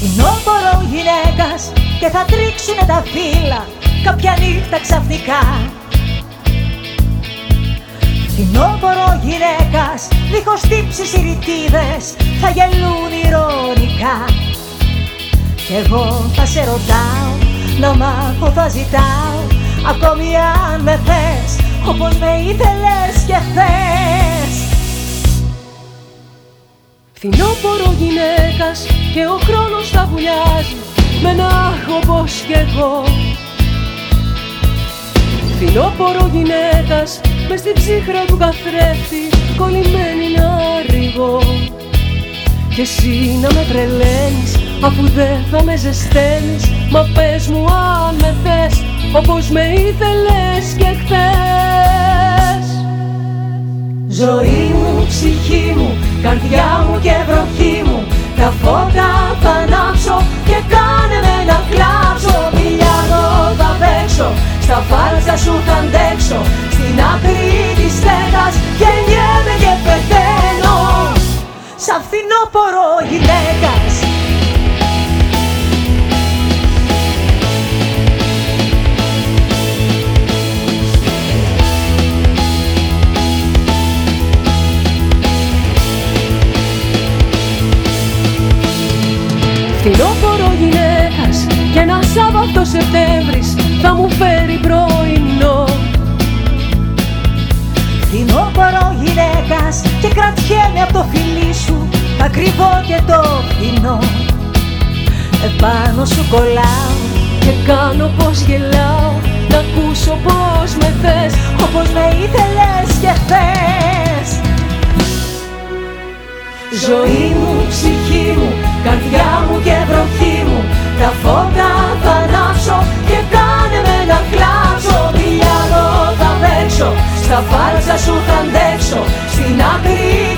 Φινόπορο γυναίκας και θα τρίξουνε τα φύλλα κάποια νύχτα ξαφνικά. Φινόπορο γυναίκας δίχως τύψεις οι ρητίδες θα γελούν ηρωνικά. Κι εγώ θα σε ρωτάω να μάθω θα ζητάω ακόμη αν με θες όπως με ήθελες και θες Φινόπορο γυναίκας και ο χρόνος θα βουλιάζει με ένα όπως κι εγώ. Φινόπορο γυναίκας μες στην ψύχρα του καθρέφτη κολλημένη να ρηγώ και εσύ να με τρελαίνεις αφού δεν θα με ζεσταίνεις Μα πες μου αν με θες όπως με ήθελες και χθες. Ζωή μου, ψυχή μου, καρδιά μου και βροχή μου Τα φώτα θα παίξω, στα φάλτσα σου θα αντέξω. Στην άκρη της στέγας γεννιέμαι και πεθαίνω. Σαν φθινόπορο γυναίκας. Φθινόπορο γυναίκας και ένα Σάββατο Σεπτέμβρης θα μου φέρει πρωινό. Φθινόπορο γυναίκας και κρατιέμαι από το φιλί σου ακριβό και το φθηνό. Επάνω σου κολλάω και κάνω πως γελάω. Να ακούσω πως με θες όπως με ήθελες και θες. Ζωή μου, παίξω, στα φάλτσα σου θα αντέξω. Στην άκρη της στέγας γενιές